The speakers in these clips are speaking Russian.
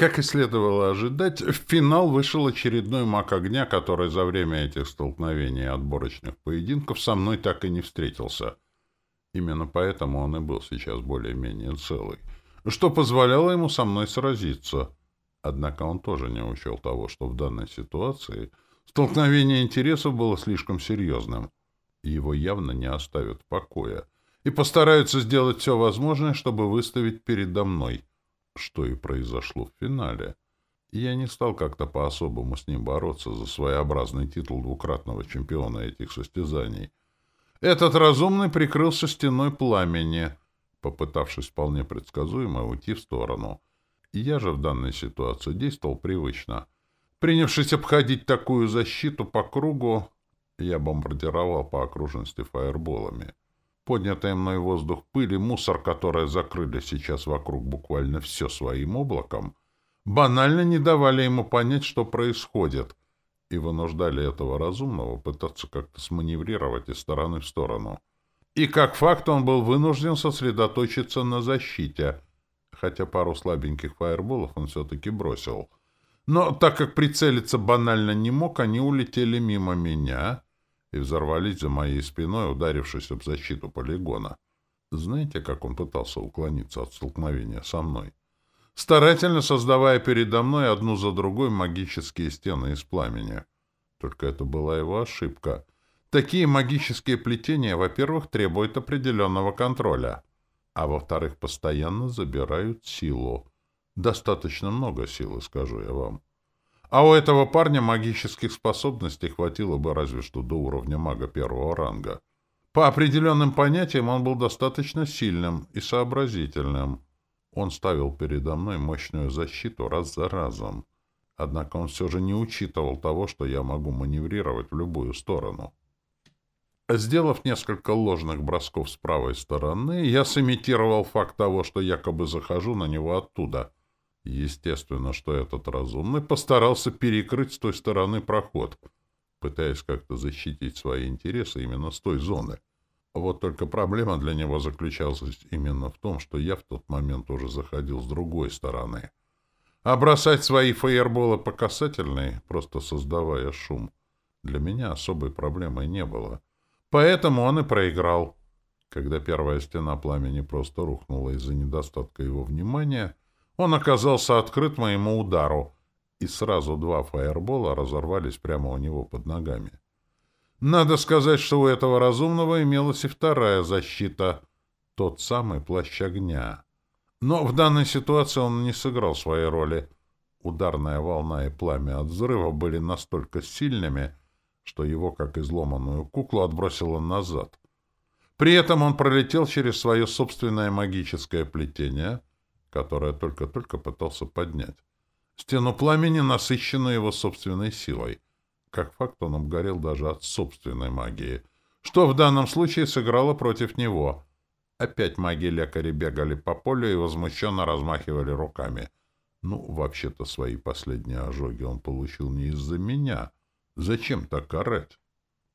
Как и следовало ожидать, в финал вышел очередной маг огня, который за время этих столкновений и отборочных поединков со мной так и не встретился. Именно поэтому он и был сейчас более-менее целый, что позволяло ему со мной сразиться. Однако он тоже не учел того, что в данной ситуации столкновение интересов было слишком серьезным, и его явно не оставят в покое, и постараются сделать все возможное, чтобы выставить передо мной — что и произошло в финале. Я не стал как-то по-особому с ним бороться за своеобразный титул двукратного чемпиона этих состязаний. Этот разумный прикрылся стеной пламени, попытавшись вполне предсказуемо уйти в сторону. Я же в данной ситуации действовал привычно. Принявшись обходить такую защиту по кругу, я бомбардировал по окружности фаерболами. Поднятый мной воздух пыли, мусор, который закрыли сейчас вокруг буквально все своим облаком, банально не давали ему понять, что происходит, и вынуждали этого разумного пытаться как-то сманеврировать из стороны в сторону. И как факт он был вынужден сосредоточиться на защите, хотя пару слабеньких фаерболов он все-таки бросил. Но так как прицелиться банально не мог, они улетели мимо меня — и взорвались за моей спиной, ударившись об защиту полигона. Знаете, как он пытался уклониться от столкновения со мной? Старательно создавая передо мной одну за другой магические стены из пламени. Только это была его ошибка. Такие магические плетения, во-первых, требуют определенного контроля, а во-вторых, постоянно забирают силу. Достаточно много силы, скажу я вам. А у этого парня магических способностей хватило бы разве что до уровня мага первого ранга. По определенным понятиям он был достаточно сильным и сообразительным. Он ставил передо мной мощную защиту раз за разом. Однако он все же не учитывал того, что я могу маневрировать в любую сторону. Сделав несколько ложных бросков с правой стороны, я сымитировал факт того, что якобы захожу на него оттуда — Естественно, что этот разумный постарался перекрыть с той стороны проход, пытаясь как-то защитить свои интересы именно с той зоны. Вот только проблема для него заключалась именно в том, что я в тот момент уже заходил с другой стороны. А бросать свои фаерболы по касательной, просто создавая шум, для меня особой проблемой не было. Поэтому он и проиграл. Когда первая стена пламени просто рухнула из-за недостатка его внимания, он оказался открыт моему удару, и сразу два фаербола разорвались прямо у него под ногами. Надо сказать, что у этого разумного имелась и вторая защита, тот самый плащ огня. Но в данной ситуации он не сыграл своей роли. Ударная волна и пламя от взрыва были настолько сильными, что его, как изломанную куклу, отбросило назад. При этом он пролетел через свое собственное магическое плетение — которое только-только пытался поднять. Стену пламени, насыщенную его собственной силой. Как факт, он обгорел даже от собственной магии, что в данном случае сыграло против него. Опять маги-лекари бегали по полю и возмущенно размахивали руками. Ну, вообще-то свои последние ожоги он получил не из-за меня. Зачем так карать?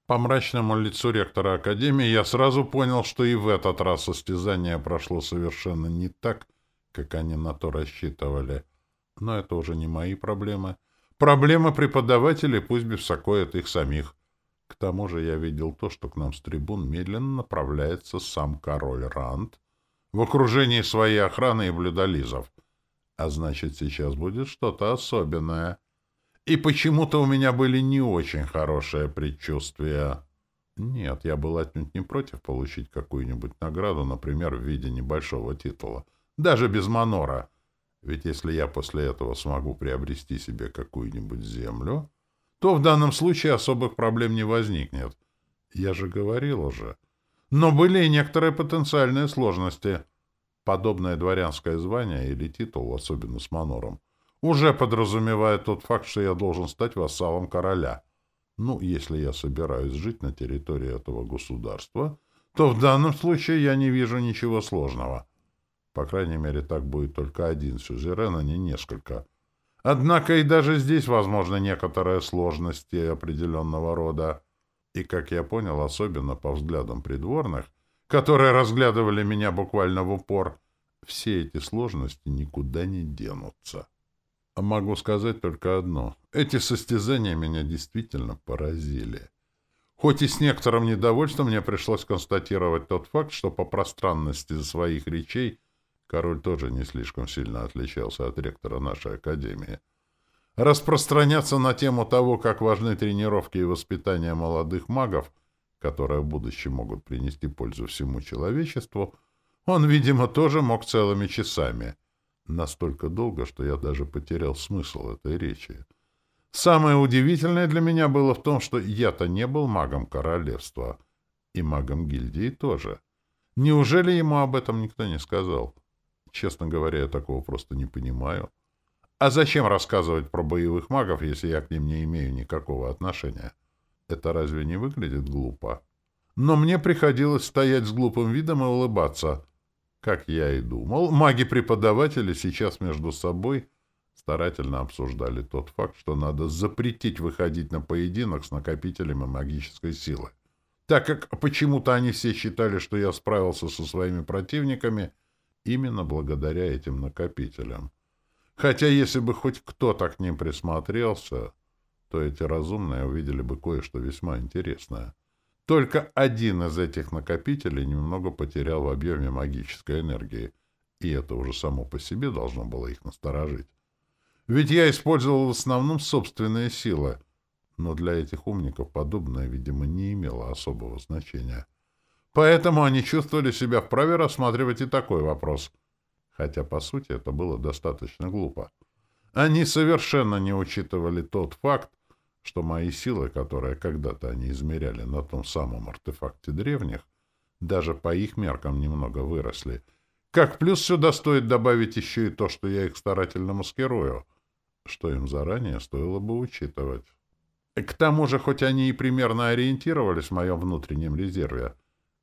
По мрачному лицу ректора Академии я сразу понял, что и в этот раз состязание прошло совершенно не так, как они на то рассчитывали. Но это уже не мои проблемы. Проблема преподавателей пусть беспокоит их самих. К тому же я видел то, что к нам с трибун медленно направляется сам король Ранд в окружении своей охраны и блюдолизов. А значит, сейчас будет что-то особенное. И почему-то у меня были не очень хорошие предчувствия. Нет, я был отнюдь не против получить какую-нибудь награду, например, в виде небольшого титула даже без манора. Ведь если я после этого смогу приобрести себе какую-нибудь землю, то в данном случае особых проблем не возникнет. Я же говорил уже. Но были и некоторые потенциальные сложности. Подобное дворянское звание или титул, особенно с манором, уже подразумевает тот факт, что я должен стать вассалом короля. Ну, если я собираюсь жить на территории этого государства, то в данном случае я не вижу ничего сложного. По крайней мере, так будет только один сюзерен, а не несколько. Однако и даже здесь возможны некоторые сложности определенного рода. И, как я понял, особенно по взглядам придворных, которые разглядывали меня буквально в упор, все эти сложности никуда не денутся. Могу сказать только одно. Эти состязания меня действительно поразили. Хоть и с некоторым недовольством мне пришлось констатировать тот факт, что по пространности своих речей король тоже не слишком сильно отличался от ректора нашей академии. Распространяться на тему того, как важны тренировки и воспитание молодых магов, которые в будущем могут принести пользу всему человечеству, он, видимо, тоже мог целыми часами. Настолько долго, что я даже потерял смысл этой речи. Самое удивительное для меня было в том, что я-то не был магом королевства. И магом гильдии тоже. Неужели ему об этом никто не сказал? Честно говоря, я такого просто не понимаю. А зачем рассказывать про боевых магов, если я к ним не имею никакого отношения? Это разве не выглядит глупо? Но мне приходилось стоять с глупым видом и улыбаться. Как я и думал, маги-преподаватели сейчас между собой старательно обсуждали тот факт, что надо запретить выходить на поединок с накопителями магической силы. Так как почему-то они все считали, что я справился со своими противниками именно благодаря этим накопителям. Хотя если бы хоть кто-то к ним присмотрелся, то эти разумные увидели бы кое-что весьма интересное. Только один из этих накопителей немного потерял в объеме магической энергии, и это уже само по себе должно было их насторожить. Ведь я использовал в основном собственные силы. Но для этих умников подобное, видимо, не имело особого значения. Поэтому они чувствовали себя вправе рассматривать и такой вопрос. Хотя, по сути, это было достаточно глупо. Они совершенно не учитывали тот факт, что мои силы, которые когда-то они измеряли на том самом артефакте древних, даже по их меркам немного выросли. Как плюс сюда стоит добавить еще и то, что я их старательно маскирую — что им заранее стоило бы учитывать. К тому же, хоть они и примерно ориентировались в моем внутреннем резерве,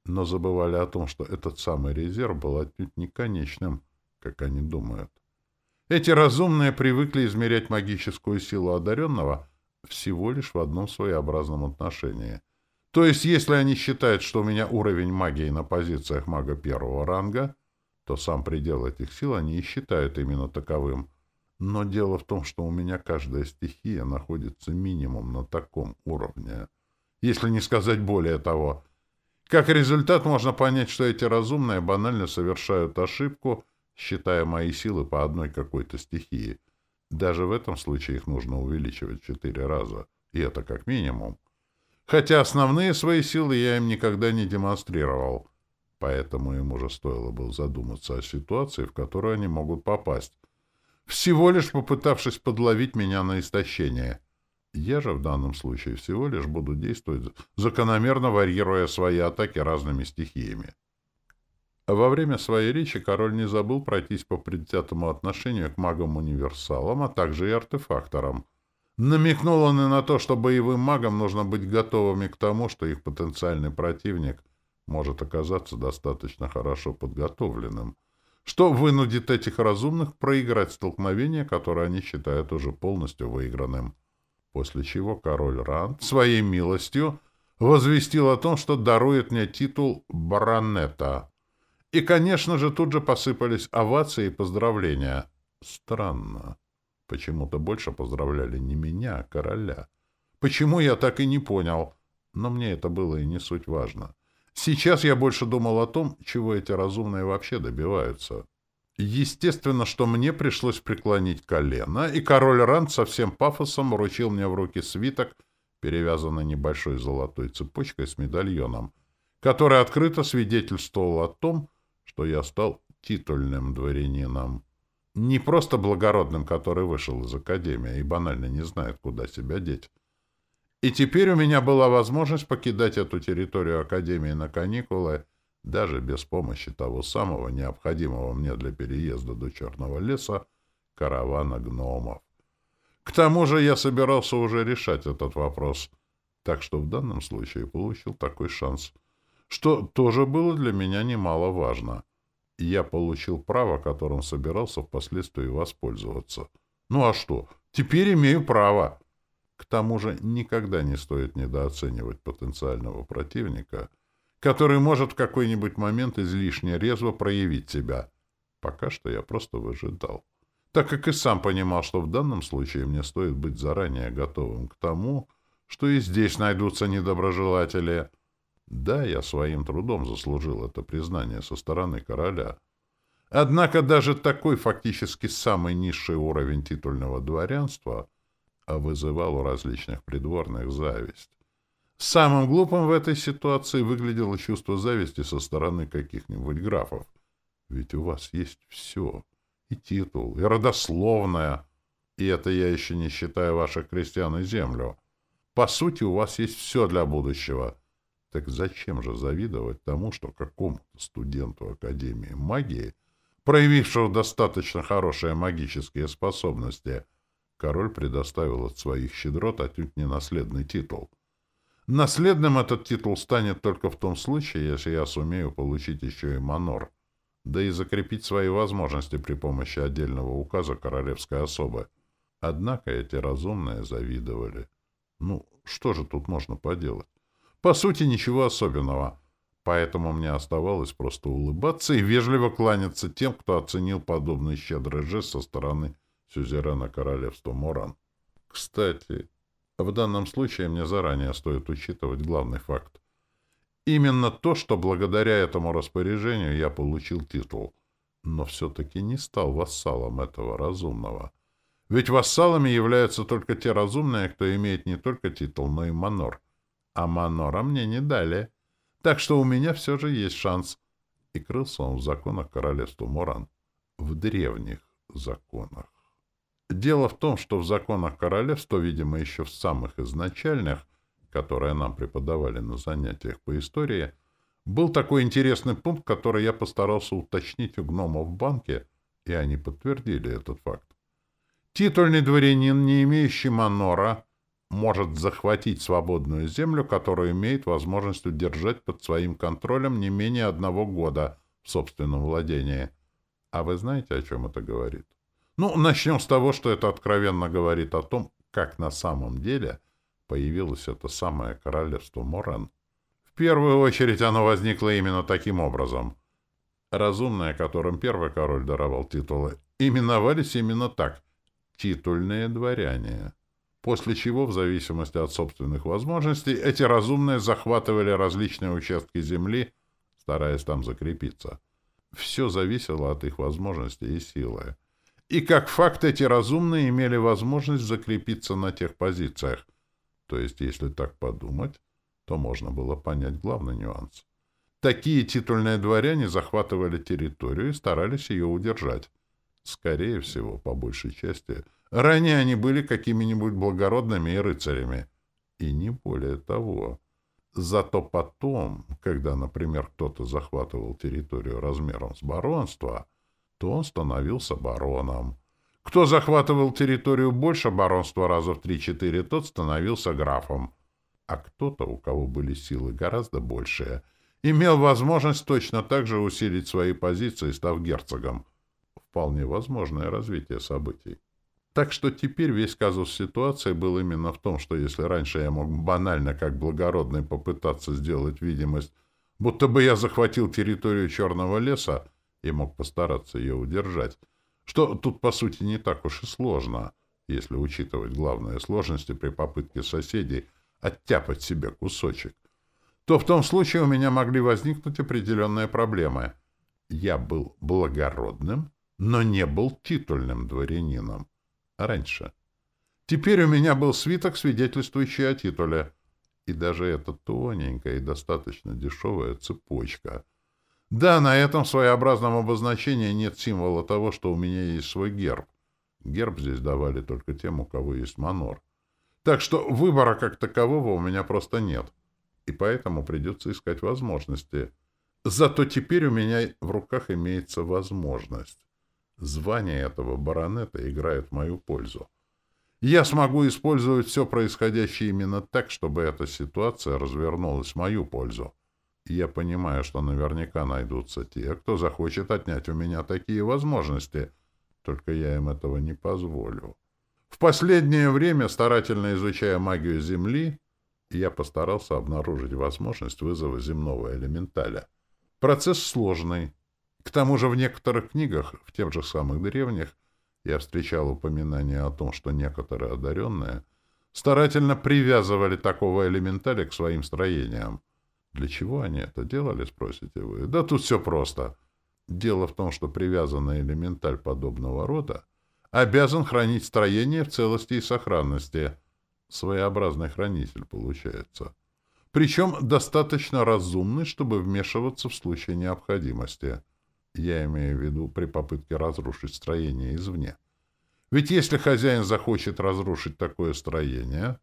но забывали о том, что этот самый резерв был отнюдь не конечным, как они думают. Эти разумные привыкли измерять магическую силу одаренного всего лишь в одном своеобразном отношении. То есть, если они считают, что у меня уровень магии на позициях мага первого ранга, то сам предел этих сил они и считают именно таковым — но дело в том, что у меня каждая стихия находится минимум на таком уровне. Если не сказать более того. Как результат можно понять, что эти разумные банально совершают ошибку, считая мои силы по одной какой-то стихии. Даже в этом случае их нужно увеличивать четыре раза. И это как минимум. Хотя основные свои силы я им никогда не демонстрировал. Поэтому им уже стоило бы задуматься о ситуации, в которую они могут попасть всего лишь попытавшись подловить меня на истощение. Я же в данном случае всего лишь буду действовать, закономерно варьируя свои атаки разными стихиями. Во время своей речи король не забыл пройтись по предвзятому отношению к магам-универсалам, а также и артефакторам. Намекнул он и на то, что боевым магам нужно быть готовыми к тому, что их потенциальный противник может оказаться достаточно хорошо подготовленным — что вынудит этих разумных проиграть столкновение, которое они считают уже полностью выигранным. После чего король Ранд своей милостью возвестил о том, что дарует мне титул баронета. И, конечно же, тут же посыпались овации и поздравления. Странно. Почему-то больше поздравляли не меня, а короля. Почему, я так и не понял. Но мне это было и не суть важно. Сейчас я больше думал о том, чего эти разумные вообще добиваются. Естественно, что мне пришлось преклонить колено, и король Ранд со всем пафосом вручил мне в руки свиток, перевязанный небольшой золотой цепочкой с медальоном, который открыто свидетельствовал о том, что я стал титульным дворянином. Не просто благородным, который вышел из академии и банально не знает, куда себя деть, и теперь у меня была возможность покидать эту территорию Академии на каникулы даже без помощи того самого необходимого мне для переезда до Черного леса каравана гномов. К тому же я собирался уже решать этот вопрос, так что в данном случае получил такой шанс, что тоже было для меня немаловажно. Я получил право, которым собирался впоследствии воспользоваться. Ну а что? Теперь имею право. К тому же никогда не стоит недооценивать потенциального противника, который может в какой-нибудь момент излишне резво проявить себя. Пока что я просто выжидал. так как и сам понимал, что в данном случае мне стоит быть заранее готовым к тому, что и здесь найдутся недоброжелатели. Да, я своим трудом заслужил это признание со стороны короля. Однако даже такой фактически самый низший уровень титульного дворянства вызывал у различных придворных зависть. Самым глупым в этой ситуации выглядело чувство зависти со стороны каких-нибудь графов. Ведь у вас есть все. И титул, и родословная. И это я еще не считаю ваших крестьян и землю. По сути, у вас есть все для будущего. Так зачем же завидовать тому, что какому-то студенту Академии магии, проявившего достаточно хорошие магические способности, король предоставил от своих щедрот отнюдь ненаследный титул? Наследным этот титул станет только в том случае, если я сумею получить еще и манор — да и закрепить свои возможности при помощи отдельного указа королевской особы. Однако эти разумные завидовали. Ну, что же тут можно поделать? По сути, ничего особенного. Поэтому мне оставалось просто улыбаться и вежливо кланяться тем, кто оценил подобный щедрый жест со стороны сюзерена королевства Моран. Кстати, в данном случае мне заранее стоит учитывать главный факт. Именно то, что благодаря этому распоряжению я получил титул, но все-таки не стал вассалом этого разумного. Ведь вассалами являются только те разумные, кто имеет не только титул, но и манор. А манора мне не дали. Так что у меня все же есть шанс. И крылся он в законах королевства Моран. В древних законах. Дело в том, что в законах королевства, видимо, еще в самых изначальных, которое нам преподавали на занятиях по истории, был такой интересный пункт, который я постарался уточнить у гномов в банке, и они подтвердили этот факт. Титульный дворянин, не имеющий манора, может захватить свободную землю, которую имеет возможность удержать под своим контролем не менее одного года в собственном владении. А вы знаете, о чем это говорит? Ну, начнем с того, что это откровенно говорит о том, как на самом деле – появилось это самое королевство Морен. В первую очередь оно возникло именно таким образом. Разумные, которым первый король даровал титулы, именовались именно так — титульные дворяне. После чего, в зависимости от собственных возможностей, эти разумные захватывали различные участки земли, стараясь там закрепиться. Все зависело от их возможностей и силы. И как факт, эти разумные имели возможность закрепиться на тех позициях, то есть, если так подумать, то можно было понять главный нюанс. Такие титульные дворяне захватывали территорию и старались ее удержать. Скорее всего, по большей части, ранее они были какими-нибудь благородными и рыцарями. И не более того. Зато потом, когда, например, кто-то захватывал территорию размером с баронство, то он становился бароном. Кто захватывал территорию больше баронства раза в три-четыре, тот становился графом. А кто-то, у кого были силы гораздо большие, имел возможность точно так же усилить свои позиции, став герцогом. Вполне возможное развитие событий. Так что теперь весь казус ситуации был именно в том, что если раньше я мог банально, как благородный, попытаться сделать видимость, будто бы я захватил территорию Черного леса и мог постараться ее удержать, что тут, по сути, не так уж и сложно, если учитывать главные сложности при попытке соседей оттяпать себе кусочек, то в том случае у меня могли возникнуть определенные проблемы. Я был благородным, но не был титульным дворянином. Раньше. Теперь у меня был свиток, свидетельствующий о титуле. И даже эта тоненькая и достаточно дешевая цепочка — да, на этом своеобразном обозначении нет символа того, что у меня есть свой герб. Герб здесь давали только тем, у кого есть манор. Так что выбора как такового у меня просто нет. И поэтому придется искать возможности. Зато теперь у меня в руках имеется возможность. Звание этого баронета играет в мою пользу. Я смогу использовать все происходящее именно так, чтобы эта ситуация развернулась в мою пользу я понимаю, что наверняка найдутся те, кто захочет отнять у меня такие возможности, только я им этого не позволю. В последнее время, старательно изучая магию Земли, я постарался обнаружить возможность вызова земного элементаля. Процесс сложный. К тому же в некоторых книгах, в тех же самых древних, Я встречал упоминания о том, что некоторые одаренные старательно привязывали такого элементаля к своим строениям. Для чего они это делали, спросите вы? Да тут все просто. Дело в том, что привязанный элементаль подобного рода обязан хранить строение в целости и сохранности. Своеобразный хранитель получается. Причем достаточно разумный, чтобы вмешиваться в случае необходимости. Я имею в виду при попытке разрушить строение извне. Ведь если хозяин захочет разрушить такое строение,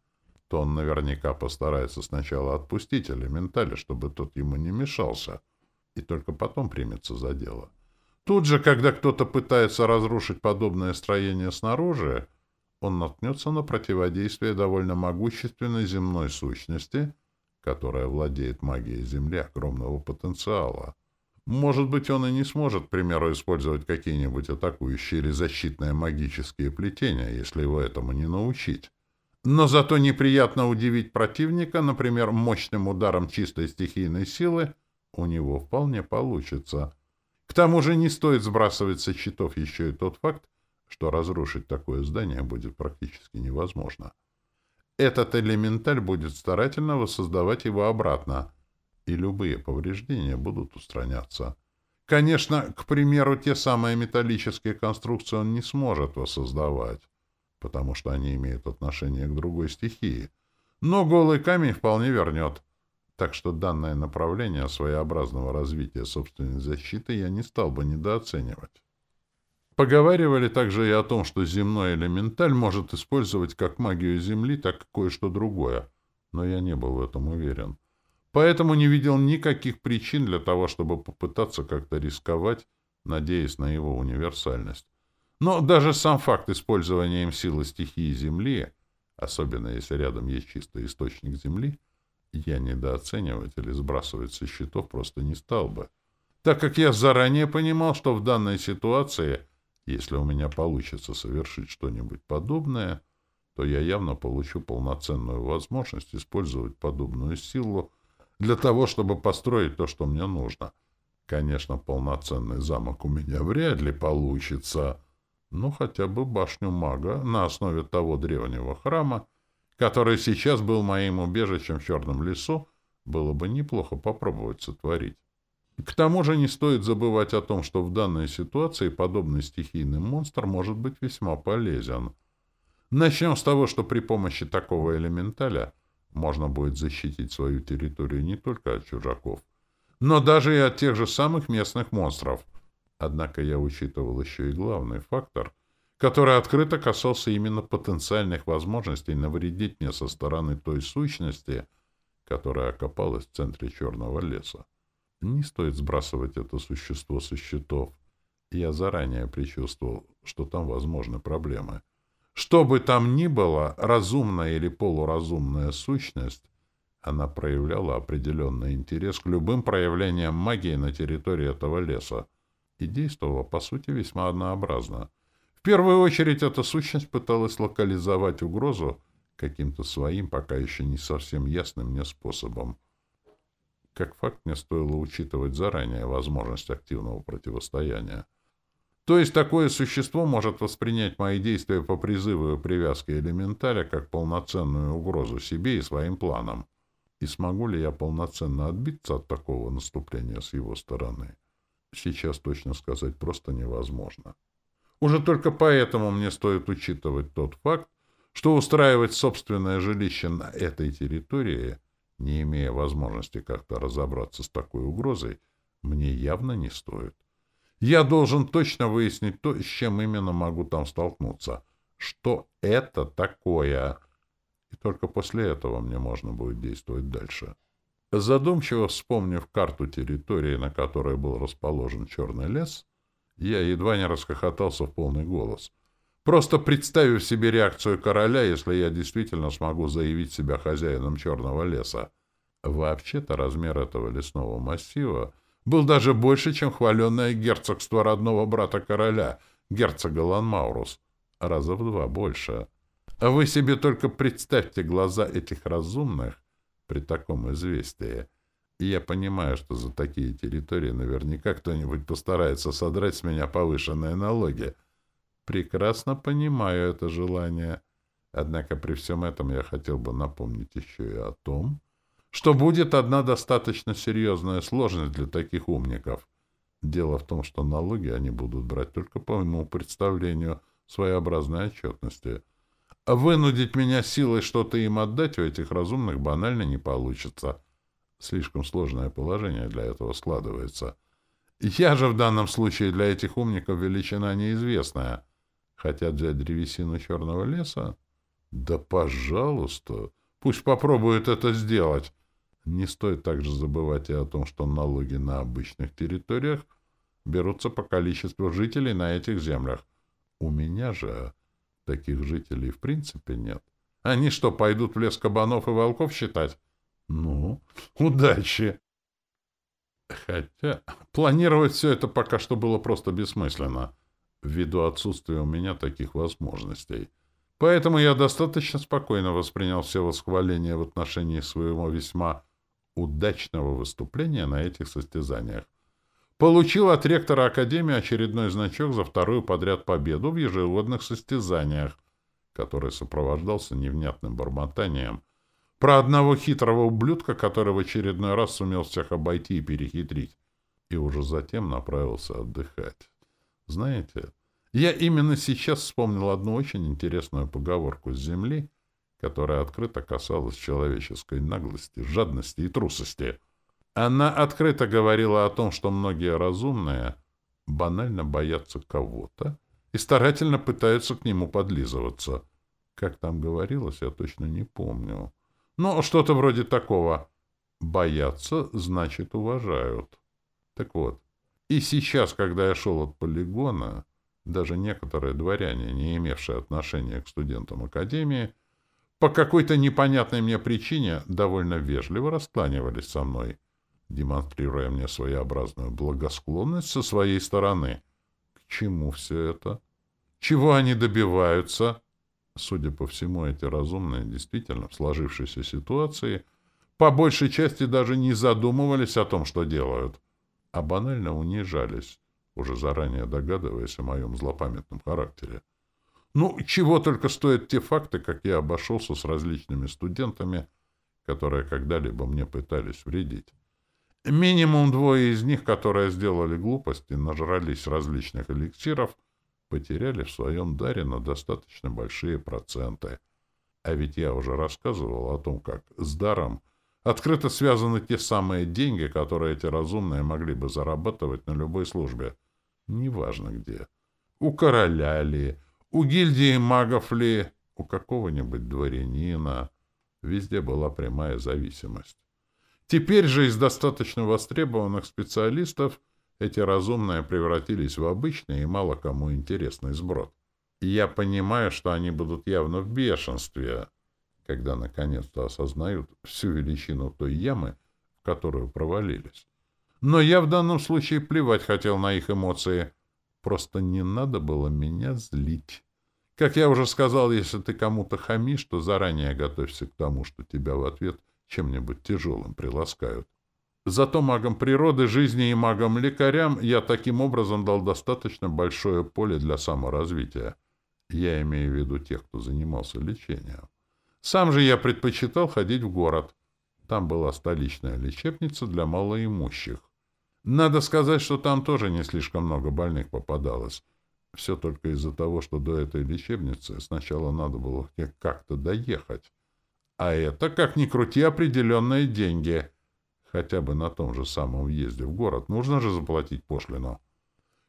то он наверняка постарается сначала отпустить элементаля, чтобы тот ему не мешался, и только потом примется за дело. Тут же, когда кто-то пытается разрушить подобное строение снаружи, он наткнется на противодействие довольно могущественной земной сущности, которая владеет магией Земли огромного потенциала. Может быть, он и не сможет, к примеру, использовать какие-нибудь атакующие или защитные магические плетения, если его этому не научить. Но зато неприятно удивить противника, например, мощным ударом чистой стихийной силы, у него вполне получится. К тому же не стоит сбрасывать со счетов еще и тот факт, что разрушить такое здание будет практически невозможно. Этот элементаль будет старательно воссоздавать его обратно, и любые повреждения будут устраняться. Конечно, к примеру, те самые металлические конструкции он не сможет воссоздавать, потому что они имеют отношение к другой стихии. Но голый камень вполне вернет. Так что данное направление своеобразного развития собственной защиты я не стал бы недооценивать. Поговаривали также и о том, что земной элементаль может использовать как магию Земли, так и кое-что другое, но я не был в этом уверен. Поэтому не видел никаких причин для того, чтобы попытаться как-то рисковать, надеясь на его универсальность. Но даже сам факт использования им силы стихии Земли, особенно если рядом есть чистый источник Земли, я недооценивать или сбрасывать со счетов просто не стал бы, так как я заранее понимал, что в данной ситуации, если у меня получится совершить что-нибудь подобное, то я явно получу полноценную возможность использовать подобную силу для того, чтобы построить то, что мне нужно. Конечно, полноценный замок у меня вряд ли получится, но хотя бы башню мага на основе того древнего храма, который сейчас был моим убежищем в Черном лесу, было бы неплохо попробовать сотворить. К тому же не стоит забывать о том, что в данной ситуации подобный стихийный монстр может быть весьма полезен. Начнем с того, что при помощи такого элементаля можно будет защитить свою территорию не только от чужаков, но даже и от тех же самых местных монстров. Однако я учитывал еще и главный фактор — который открыто касался именно потенциальных возможностей навредить мне со стороны той сущности, которая окопалась в центре черного леса. Не стоит сбрасывать это существо со счетов. Я заранее предчувствовал, что там возможны проблемы. Что бы там ни было, разумная или полуразумная сущность, она проявляла определенный интерес к любым проявлениям магии на территории этого леса и действовала, по сути, весьма однообразно — в первую очередь эта сущность пыталась локализовать угрозу каким-то своим, пока еще не совсем ясным мне способом. Как факт, мне стоило учитывать заранее возможность активного противостояния. То есть такое существо может воспринять мои действия по призыву и привязке элементаря как полноценную угрозу себе и своим планам. И смогу ли я полноценно отбиться от такого наступления с его стороны? Сейчас точно сказать просто невозможно. Уже только поэтому мне стоит учитывать тот факт, что устраивать собственное жилище на этой территории, не имея возможности как-то разобраться с такой угрозой, мне явно не стоит. Я должен точно выяснить то, с чем именно могу там столкнуться. Что это такое? И только после этого мне можно будет действовать дальше. Задумчиво вспомнив карту территории, на которой был расположен черный лес, я едва не расхохотался в полный голос. Просто представив себе реакцию короля, если я действительно смогу заявить себя хозяином черного леса. Вообще-то размер этого лесного массива был даже больше, чем хваленное герцогство родного брата короля, герцога Ланмаурус. Раза в два больше. А вы себе только представьте глаза этих разумных при таком известии — и я понимаю, что за такие территории наверняка кто-нибудь постарается содрать с меня повышенные налоги. Прекрасно понимаю это желание. Однако при всем этом я хотел бы напомнить еще и о том, что будет одна достаточно серьезная сложность для таких умников. Дело в том, что налоги они будут брать только по моему представлению своеобразной отчетности. Вынудить меня силой что-то им отдать у этих разумных банально не получится. Слишком сложное положение для этого складывается. Я же в данном случае для этих умников величина неизвестная. Хотят взять древесину черного леса? Да пожалуйста, пусть попробуют это сделать. Не стоит также забывать и о том, что налоги на обычных территориях берутся по количеству жителей на этих землях. У меня же таких жителей в принципе нет. Они что, пойдут в лес кабанов и волков считать? Ну, удачи! Хотя планировать все это пока что было просто бессмысленно, ввиду отсутствия у меня таких возможностей. Поэтому я достаточно спокойно воспринял все восхваления в отношении своего весьма удачного выступления на этих состязаниях. Получил от ректора Академии очередной значок за вторую подряд победу в ежегодных состязаниях, который сопровождался невнятным бормотанием про одного хитрого ублюдка, который в очередной раз сумел всех обойти и перехитрить, и уже затем направился отдыхать. Знаете, я именно сейчас вспомнил одну очень интересную поговорку с Земли — которая открыто касалась человеческой наглости, жадности и трусости. Она открыто говорила о том, что многие разумные банально боятся кого-то и старательно пытаются к нему подлизываться. Как там говорилось, я точно не помню. Но что-то вроде такого. Боятся, значит, уважают. Так вот, и сейчас, когда я шел от полигона, даже некоторые дворяне, не имевшие отношения к студентам Академии, по какой-то непонятной мне причине довольно вежливо раскланивались со мной, демонстрируя мне своеобразную благосклонность со своей стороны. К чему все это? Чего они добиваются? Судя по всему, эти разумные действительно в сложившейся ситуации по большей части даже не задумывались о том, что делают, а банально унижались, уже заранее догадываясь о моем злопамятном характере. Ну, чего только стоят те факты, как я обошелся с различными студентами, которые когда-либо мне пытались вредить. Минимум двое из них, которые сделали глупости, нажрались различных эликсиров, потеряли в своем даре на достаточно большие проценты. А ведь я уже рассказывал о том, как с даром открыто связаны те самые деньги, которые эти разумные могли бы зарабатывать на любой службе. Неважно где. У короля ли, у гильдии магов ли, у какого-нибудь дворянина. Везде была прямая зависимость. Теперь же из достаточно востребованных специалистов эти разумные превратились в обычный и мало кому интересный сброд. И я понимаю, что они будут явно в бешенстве, когда наконец-то осознают всю величину той ямы, в которую провалились. Но я в данном случае плевать хотел на их эмоции — Просто не надо было меня злить. Как я уже сказал, если ты кому-то хамишь, то заранее готовься к тому, что тебя в ответ чем-нибудь тяжелым приласкают. Зато магам природы, жизни и магам-лекарям я таким образом дал достаточно большое поле для саморазвития. Я имею в виду тех, кто занимался лечением. Сам же я предпочитал ходить в город. Там была столичная лечебница для малоимущих. Надо сказать, что там тоже не слишком много больных попадалось. Все только из-за того, что до этой лечебницы сначала надо было как-то доехать. А это, как ни крути, определенные деньги. Хотя бы на том же самом въезде в город нужно же заплатить пошлину.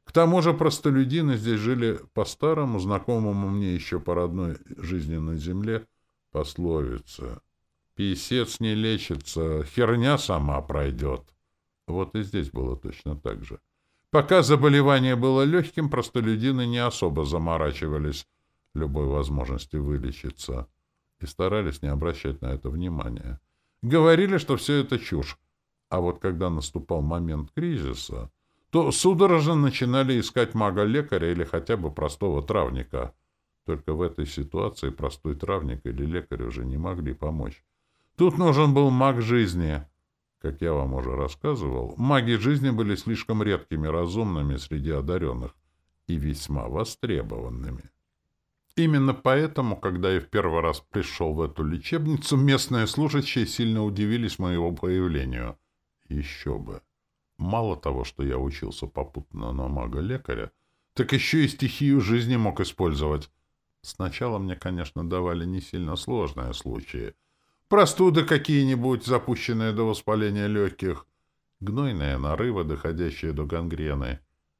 К тому же простолюдины здесь жили по-старому, знакомому мне еще по родной жизненной земле, пословица. «Писец не лечится, херня сама пройдет». Вот и здесь было точно так же. Пока заболевание было легким, простолюдины не особо заморачивались любой возможности вылечиться и старались не обращать на это внимания. Говорили, что все это чушь. А вот когда наступал момент кризиса, то судорожно начинали искать мага-лекаря или хотя бы простого травника. Только в этой ситуации простой травник или лекарь уже не могли помочь. Тут нужен был маг жизни — как я вам уже рассказывал, маги жизни были слишком редкими разумными среди одаренных, и весьма востребованными. Именно поэтому, когда я в первый раз пришел в эту лечебницу, местные служащие сильно удивились моему появлению. Еще бы. Мало того, что я учился попутно на мага-лекаря, так еще и стихию жизни мог использовать. Сначала мне, конечно, давали не сильно сложные случаи. Простуды какие-нибудь, запущенные до воспаления легких, гнойные нарывы, доходящие до гангрены.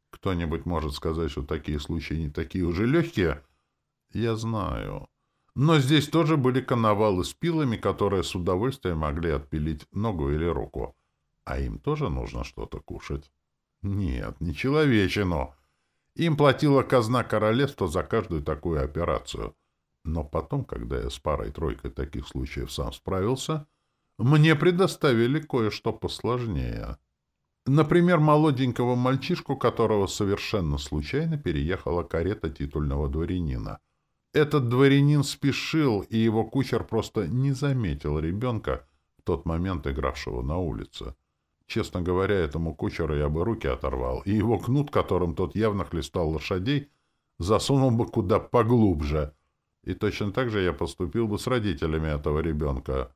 Кто-нибудь может сказать, что такие случаи не такие уже легкие? Я знаю. Но здесь тоже были коновалы с пилами, которые с удовольствием могли отпилить ногу или руку. А им тоже нужно что-то кушать? Нет, не человечину. Им платила казна королевства за каждую такую операцию. Но потом, когда я с парой-тройкой таких случаев сам справился, мне предоставили кое-что посложнее. Например, молоденького мальчишку, которого совершенно случайно переехала карета титульного дворянина. Этот дворянин спешил, и его кучер просто не заметил ребенка, в тот момент игравшего на улице. Честно говоря, этому кучеру я бы руки оторвал, и его кнут, которым тот явно хлестал лошадей, засунул бы куда поглубже. И точно так же я поступил бы с родителями этого ребенка.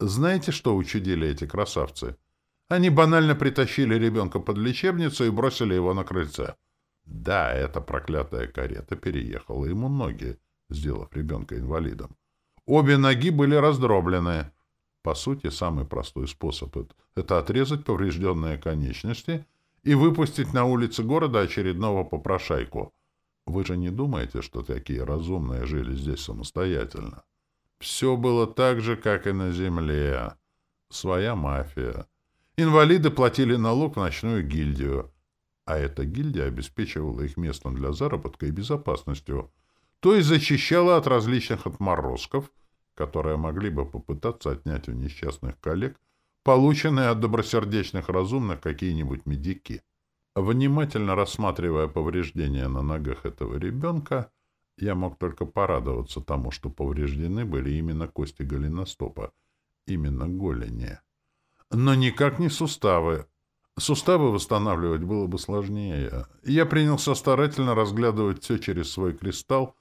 Знаете, что учудили эти красавцы? Они банально притащили ребенка под лечебницу и бросили его на крыльце. Да, эта проклятая карета переехала ему ноги, сделав ребенка инвалидом. Обе ноги были раздроблены. По сути, самый простой способ — это отрезать поврежденные конечности и выпустить на улицы города очередного попрошайку. Вы же не думаете, что такие разумные жили здесь самостоятельно? Все было так же, как и на земле. Своя мафия. Инвалиды платили налог в ночную гильдию, а эта гильдия обеспечивала их местом для заработка и безопасностью, то есть защищала от различных отморозков — которые могли бы попытаться отнять у несчастных коллег полученные от добросердечных разумных какие-нибудь медики. Внимательно рассматривая повреждения на ногах этого ребенка, я мог только порадоваться тому, что повреждены были именно кости голеностопа, именно голени. Но никак не суставы. Суставы восстанавливать было бы сложнее. Я принялся старательно разглядывать все через свой кристалл,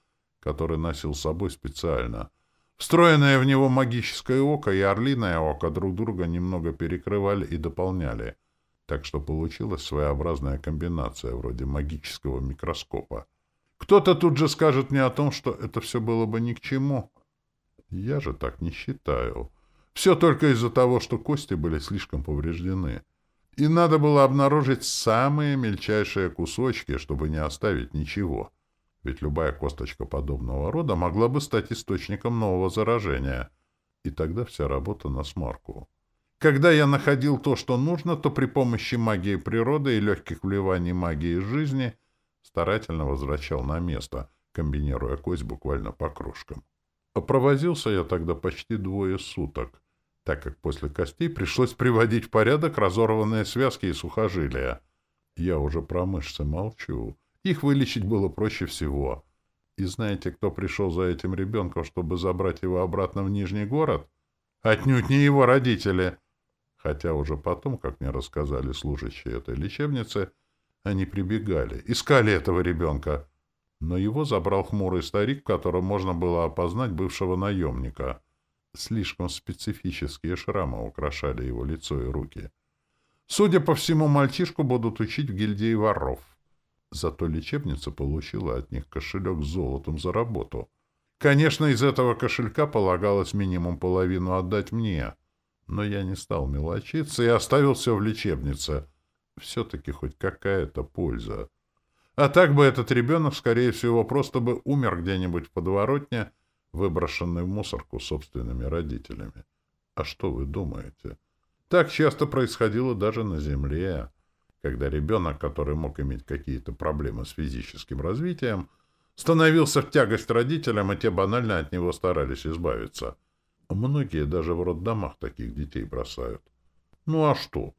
который носил с собой специально — Встроенное в него магическое око и орлиное око друг друга немного перекрывали и дополняли, так что получилась своеобразная комбинация вроде магического микроскопа. Кто-то тут же скажет мне о том, что это все было бы ни к чему. Я же так не считаю. Все только из-за того, что кости были слишком повреждены. И надо было обнаружить самые мельчайшие кусочки, чтобы не оставить ничего ведь любая косточка подобного рода могла бы стать источником нового заражения. И тогда вся работа на смарку. Когда я находил то, что нужно, то при помощи магии природы и легких вливаний магии жизни старательно возвращал на место, комбинируя кость буквально по крошкам. Провозился я тогда почти двое суток, так как после костей пришлось приводить в порядок разорванные связки и сухожилия. Я уже про мышцы молчу. Их вылечить было проще всего. И знаете, кто пришел за этим ребенком, чтобы забрать его обратно в Нижний город? Отнюдь не его родители. Хотя уже потом, как мне рассказали служащие этой лечебницы, они прибегали, искали этого ребенка. Но его забрал хмурый старик, в котором можно было опознать бывшего наемника. Слишком специфические шрамы украшали его лицо и руки. Судя по всему, мальчишку будут учить в гильдии воров. Зато лечебница получила от них кошелек с золотом за работу. Конечно, из этого кошелька полагалось минимум половину отдать мне. Но я не стал мелочиться и оставил все в лечебнице. Все-таки хоть какая-то польза. А так бы этот ребенок, скорее всего, просто бы умер где-нибудь в подворотне, выброшенный в мусорку собственными родителями. А что вы думаете? Так часто происходило даже на земле когда ребенок, который мог иметь какие-то проблемы с физическим развитием, становился в тягость родителям, и те банально от него старались избавиться. Многие даже в роддомах таких детей бросают. Ну а что?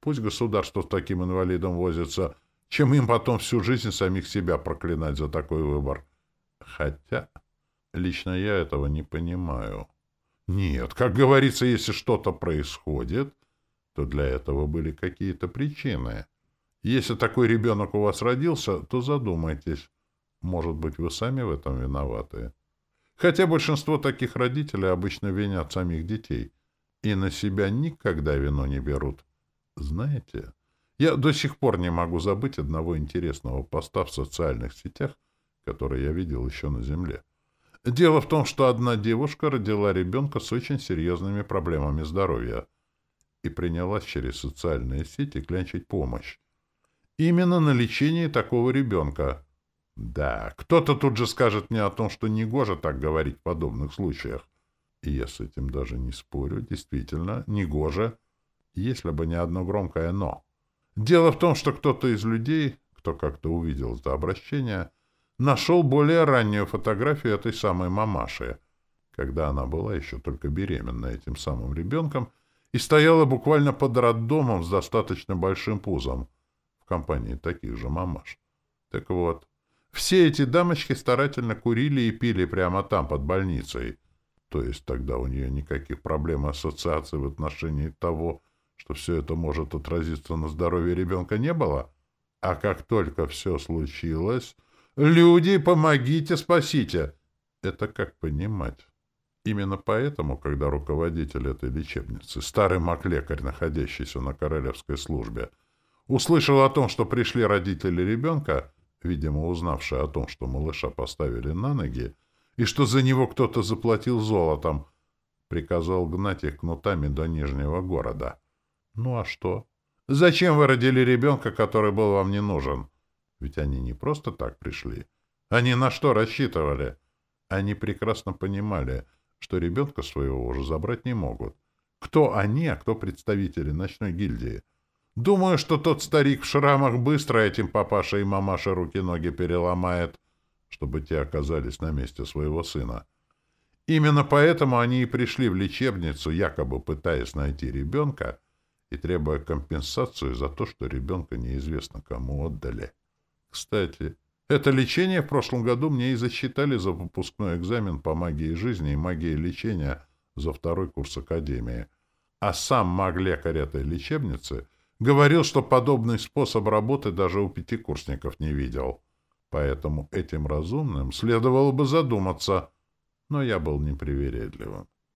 Пусть государство с таким инвалидом возится, чем им потом всю жизнь самих себя проклинать за такой выбор. Хотя лично я этого не понимаю. Нет, как говорится, если что-то происходит, то для этого были какие-то причины. Если такой ребенок у вас родился, то задумайтесь. Может быть, вы сами в этом виноваты. Хотя большинство таких родителей обычно винят самих детей и на себя никогда вину не берут. Знаете, я до сих пор не могу забыть одного интересного поста в социальных сетях, который я видел еще на Земле. Дело в том, что одна девушка родила ребенка с очень серьезными проблемами здоровья и принялась через социальные сети клянчить помощь. Именно на лечении такого ребенка. Да, кто-то тут же скажет мне о том, что негоже так говорить в подобных случаях. И я с этим даже не спорю, действительно, негоже, если бы не одно громкое «но». Дело в том, что кто-то из людей, кто как-то увидел это обращение, нашел более раннюю фотографию этой самой мамаши, когда она была еще только беременна этим самым ребенком и стояла буквально под роддомом с достаточно большим пузом в компании таких же мамаш. Так вот, все эти дамочки старательно курили и пили прямо там, под больницей. То есть тогда у нее никаких проблем ассоциаций в отношении того, что все это может отразиться на здоровье ребенка, не было. А как только все случилось, Люди, помогите, спасите! Это как понимать? Именно поэтому, когда руководитель этой лечебницы, старый маг-лекарь, находящийся на королевской службе, услышал о том, что пришли родители ребенка, видимо, узнавшие о том, что малыша поставили на ноги, и что за него кто-то заплатил золотом, приказал гнать их кнутами до Нижнего города. Ну а что? Зачем вы родили ребенка, который был вам не нужен? Ведь они не просто так пришли. Они на что рассчитывали? Они прекрасно понимали, что ребенка своего уже забрать не могут. Кто они, а кто представители ночной гильдии? Думаю, что тот старик в шрамах быстро этим папаша и мамаша руки-ноги переломает, чтобы те оказались на месте своего сына. Именно поэтому они и пришли в лечебницу, якобы пытаясь найти ребенка и требуя компенсацию за то, что ребенка неизвестно кому отдали. Кстати, это лечение в прошлом году мне и засчитали за выпускной экзамен по магии жизни и магии лечения за второй курс академии. А сам маг-лекарь этой лечебницы говорил, что подобный способ работы даже у пятикурсников не видел. Поэтому этим разумным следовало бы задуматься, но я был непривередливым.